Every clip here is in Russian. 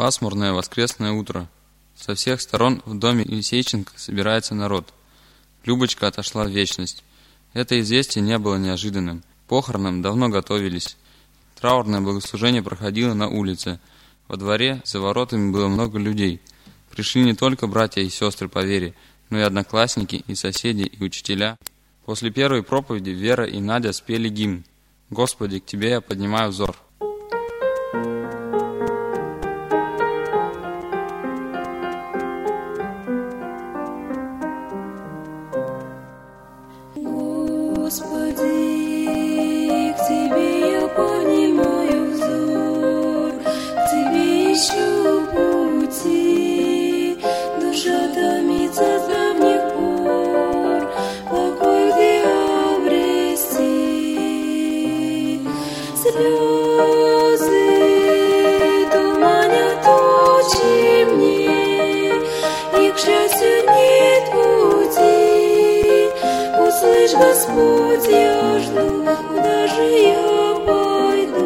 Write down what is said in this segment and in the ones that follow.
Пасмурное воскресное утро. Со всех сторон в доме Исейченко собирается народ. Любочка отошла в вечность. Это известие не было неожиданным. Похоронам давно готовились. Траурное богослужение проходило на улице. Во дворе за воротами было много людей. Пришли не только братья и сестры по вере, но и одноклассники, и соседи, и учителя. После первой проповеди Вера и Надя спели гимн «Господи, к Тебе я поднимаю взор». Господь, я жду, куда же я пойду,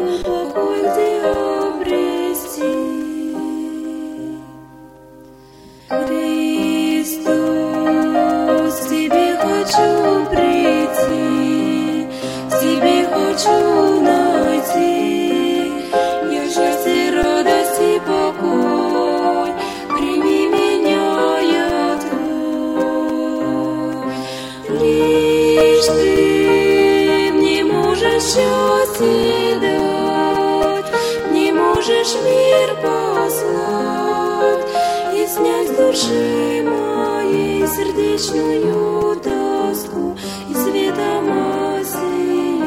Ты мне можешь счастье дать, не можешь мир послать и снять с души моей сердечную тоску и светом осиять.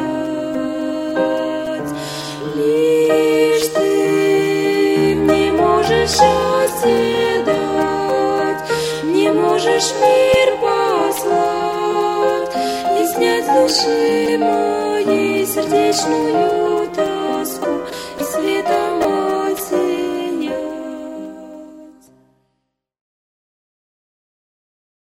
Лишь Ты мне можешь счастье дать, не можешь мир души моей сердечную